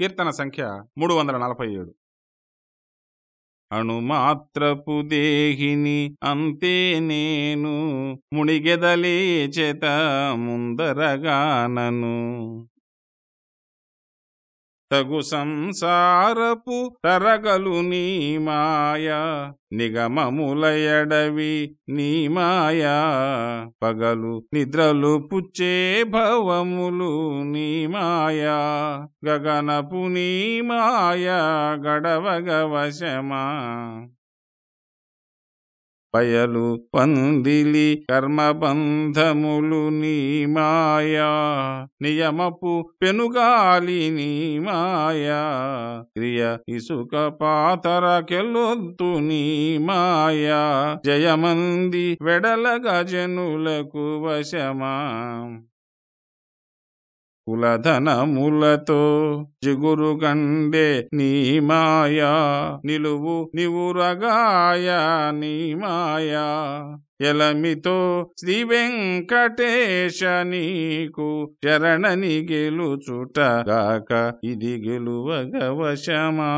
కీర్తన సంఖ్య మూడు వందల నలభై ఏడు. అణుమాత్రపు దేహిని అంతే నేను మునిగెదలే చేత ముందరగానను. తగు సంసారపు తరగలు నీ మాయ నిగమములయడవి నీ మాయా. పగలు నిద్రలు పుచ్చే భవములు నీ మాయా గగనపు నీ మాయా గడవగవశమా పయలు పందిలి కర్మబంధములు నీ మాయా. నియమపు పెనుగాలి నీ మాయా. క్రియ ఇసుక పాతర కెలొద్దు నీ మాయా. జయమంది వెడల గజనులకు వశమా. కులధనములతో జిగురు గండే నీ మాయా నిలువు నివురగాయ నీ మాయా. ఎలమితో శ్రీ వెంకటేశ నీకు శరణని గెలుచుటగాక ఇది గెలువగవశమా